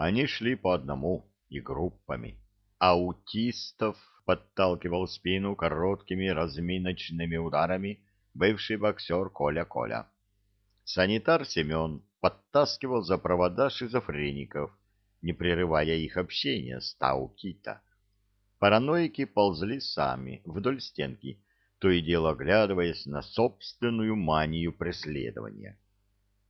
Они шли по одному и группами. Аутистов подталкивал спину короткими разминочными ударами бывший боксер Коля-Коля. Санитар Семен подтаскивал за провода шизофреников, не прерывая их общения с Тау-Кита. Параноики ползли сами вдоль стенки, то и дело оглядываясь на собственную манию преследования.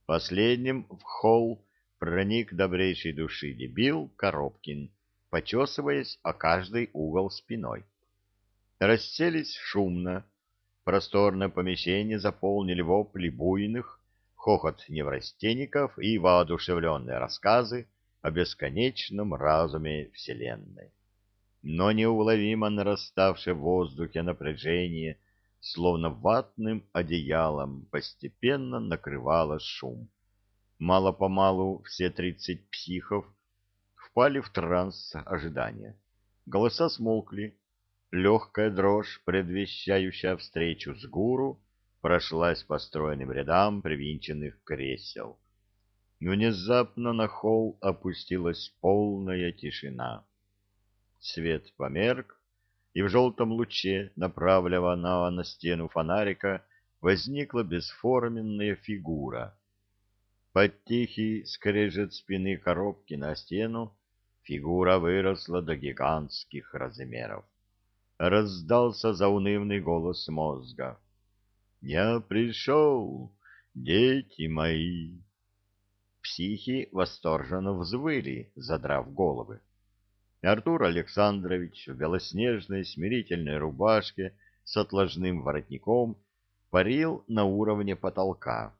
Последним в холл проник добрейшей души дебил Коробкин, почесываясь о каждый угол спиной. Расселись шумно, просторное помещение заполнили вопли буйных, хохот неврастенников и воодушевленные рассказы о бесконечном разуме Вселенной. Но неуловимо нараставшее в воздухе напряжение, словно ватным одеялом, постепенно накрывало шум Мало-помалу все тридцать психов впали в транс ожидания. Голоса смолкли. Легкая дрожь, предвещающая встречу с гуру, прошлась по стройным рядам привинченных кресел. Внезапно на холл опустилась полная тишина. Свет померк, и в желтом луче, направленного на стену фонарика, возникла бесформенная фигура — под тихий скрежет спины коробки на стену фигура выросла до гигантских размеров. Раздался заунывный голос мозга. «Я пришел, дети мои!» Психи восторженно взвыли, задрав головы. Артур Александрович в белоснежной смирительной рубашке с отложным воротником парил на уровне потолка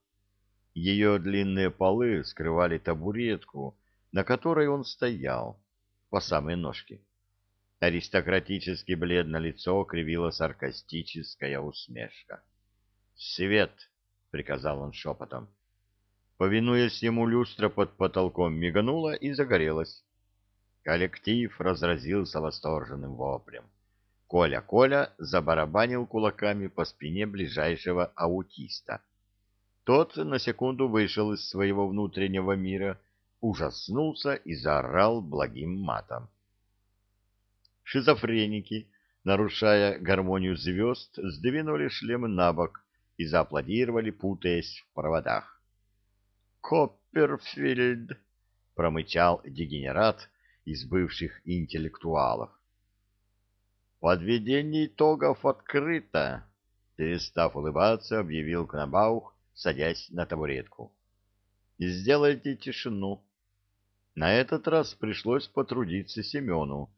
ее длинные полы скрывали табуретку, на которой он стоял, по самой ножке. Аристократически бледное лицо кривила саркастическая усмешка. «Свет!» — приказал он шепотом. Повинуясь ему, люстра под потолком миганула и загорелась. Коллектив разразился восторженным воплем. Коля-Коля забарабанил кулаками по спине ближайшего аутиста — тот на секунду вышел из своего внутреннего мира, ужаснулся и заорал благим матом. Шизофреники, нарушая гармонию звезд, сдвинули шлемы на бок и зааплодировали, путаясь в проводах. «Копперфильд!» — промычал дегенерат из бывших интеллектуалов. «Подведение итогов открыто!» — перестав улыбаться, объявил Кнабаух, садясь на табуретку. «Сделайте тишину». На этот раз пришлось потрудиться Семену.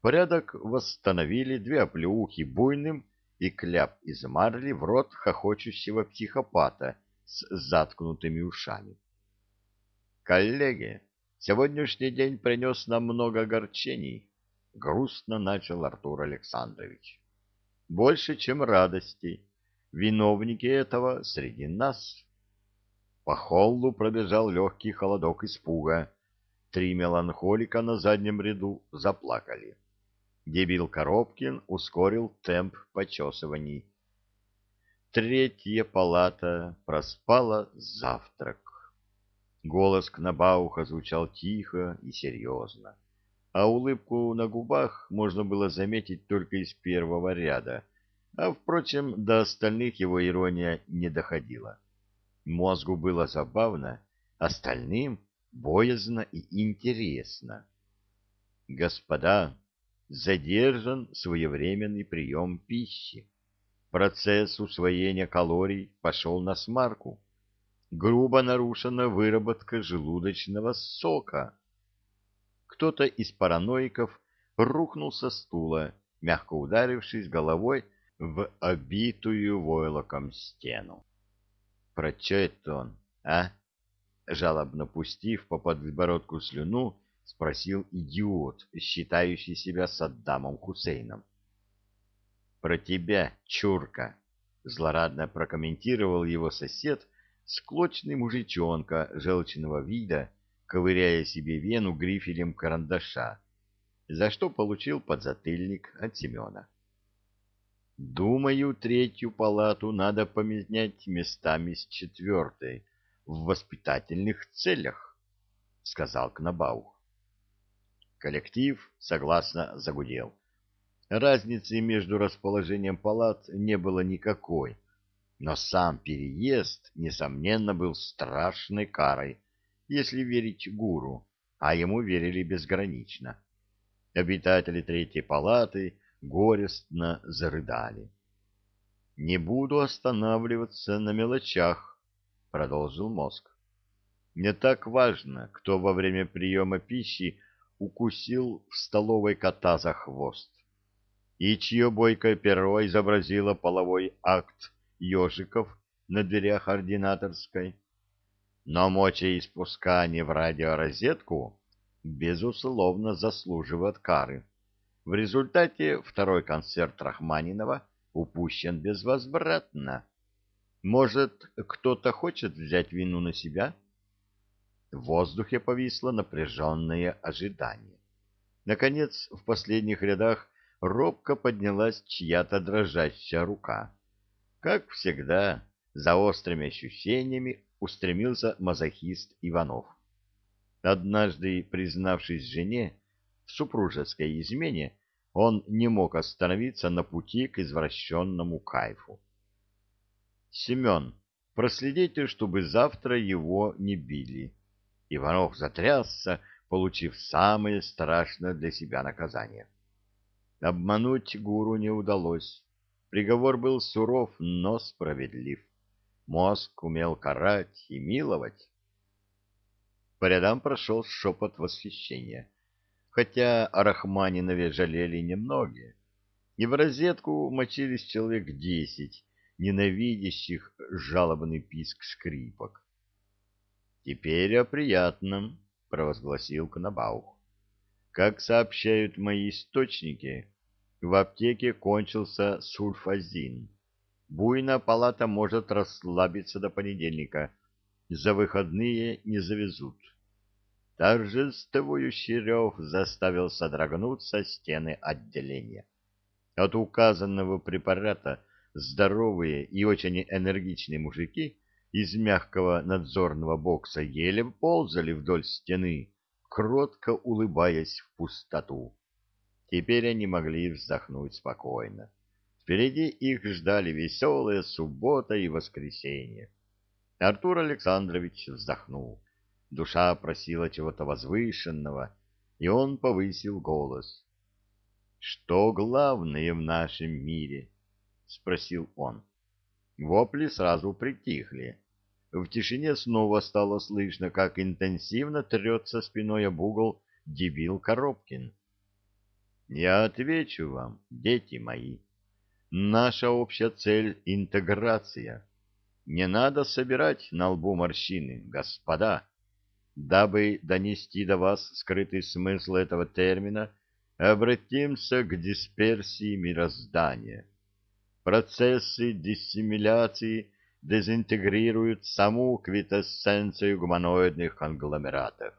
Порядок восстановили две оплеухи буйным и кляп из марли в рот хохочущего психопата с заткнутыми ушами. «Коллеги, сегодняшний день принес нам много огорчений», — грустно начал Артур Александрович. «Больше, чем радости виновники этого среди нас. По холлу пробежал легкий холодок испуга. Три меланхолика на заднем ряду заплакали. Дебил Коробкин ускорил темп почесываний. Третья палата проспала завтрак. Голос Кнабауха звучал тихо и серьезно, а улыбку на губах можно было заметить только из первого ряда — а, впрочем, до остальных его ирония не доходила. Мозгу было забавно, остальным боязно и интересно. Господа, задержан своевременный прием пищи. Процесс усвоения калорий пошел на смарку. Грубо нарушена выработка желудочного сока. Кто-то из параноиков рухнул со стула, мягко ударившись головой в обитую войлоком стену. Про что это он, а? Жалобно пустив по подбородку слюну, спросил идиот, считающий себя Саддамом Хусейном. Про тебя, чурка, злорадно прокомментировал его сосед, склочный мужичонка желчного вида, ковыряя себе вену грифелем карандаша, за что получил подзатыльник от Семена. Думаю, третью палату надо поменять местами с четвертой в воспитательных целях, — сказал Кнабаух. Коллектив согласно загудел. Разницы между расположением палат не было никакой, но сам переезд, несомненно, был страшной карой, если верить гуру, а ему верили безгранично. Обитатели третьей палаты горестно зарыдали. «Не буду останавливаться на мелочах», — продолжил мозг. «Не так важно, кто во время приема пищи укусил в столовой кота за хвост, и чье бойкое перо изобразило половой акт ежиков на дверях ординаторской. Но мочеиспускание в радиорозетку, безусловно, заслуживает кары. В результате второй концерт Рахманинова упущен безвозвратно. Может, кто-то хочет взять вину на себя? В воздухе повисло напряженное ожидание. Наконец, в последних рядах робко поднялась чья-то дрожащая рука. Как всегда, за острыми ощущениями устремился мазохист Иванов. Однажды, признавшись жене в супружеской измене, он не мог остановиться на пути к извращенному кайфу. «Семен, проследите, чтобы завтра его не били». Иванов затрясся, получив самое страшное для себя наказание. Обмануть гуру не удалось. Приговор был суров, но справедлив. Мозг умел карать и миловать. По рядам прошел шепот восхищения хотя о Рахманинове жалели немногие. И в розетку мочились человек десять, ненавидящих жалобный писк скрипок. «Теперь о приятном», — провозгласил Кнабаух. «Как сообщают мои источники, в аптеке кончился сульфазин. Буйная палата может расслабиться до понедельника. За выходные не завезут». Торжествующий рев заставил содрогнуться стены отделения. От указанного препарата здоровые и очень энергичные мужики из мягкого надзорного бокса еле ползали вдоль стены, кротко улыбаясь в пустоту. Теперь они могли вздохнуть спокойно. Впереди их ждали веселая суббота и воскресенье. Артур Александрович вздохнул. Душа просила чего-то возвышенного, и он повысил голос. «Что главное в нашем мире?» — спросил он. Вопли сразу притихли. В тишине снова стало слышно, как интенсивно трется спиной об угол дебил Коробкин. «Я отвечу вам, дети мои. Наша общая цель — интеграция. Не надо собирать на лбу морщины, господа. Дабы донести до вас скрытый смысл этого термина, обратимся к дисперсии мироздания. Процессы диссимиляции дезинтегрируют саму квитэссенцию гуманоидных конгломератов.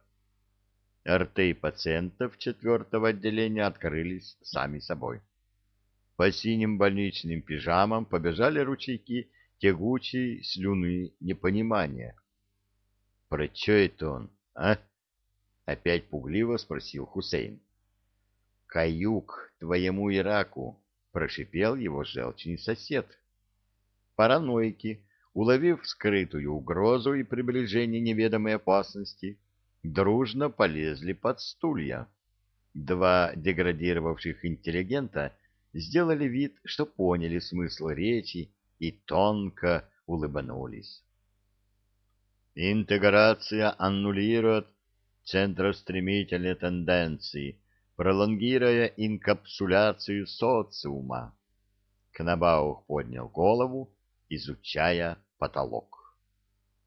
Рты пациентов четвертого отделения открылись сами собой. По синим больничным пижамам побежали ручейки тягучей слюны непонимания. Про что это он, а? Опять пугливо спросил Хусейн. Каюк твоему Ираку, прошипел его желчный сосед. Параноики, уловив скрытую угрозу и приближение неведомой опасности, дружно полезли под стулья. Два деградировавших интеллигента сделали вид, что поняли смысл речи и тонко улыбнулись. Интеграция аннулирует центростремительные тенденции, пролонгируя инкапсуляцию социума. Кнабаух поднял голову, изучая потолок.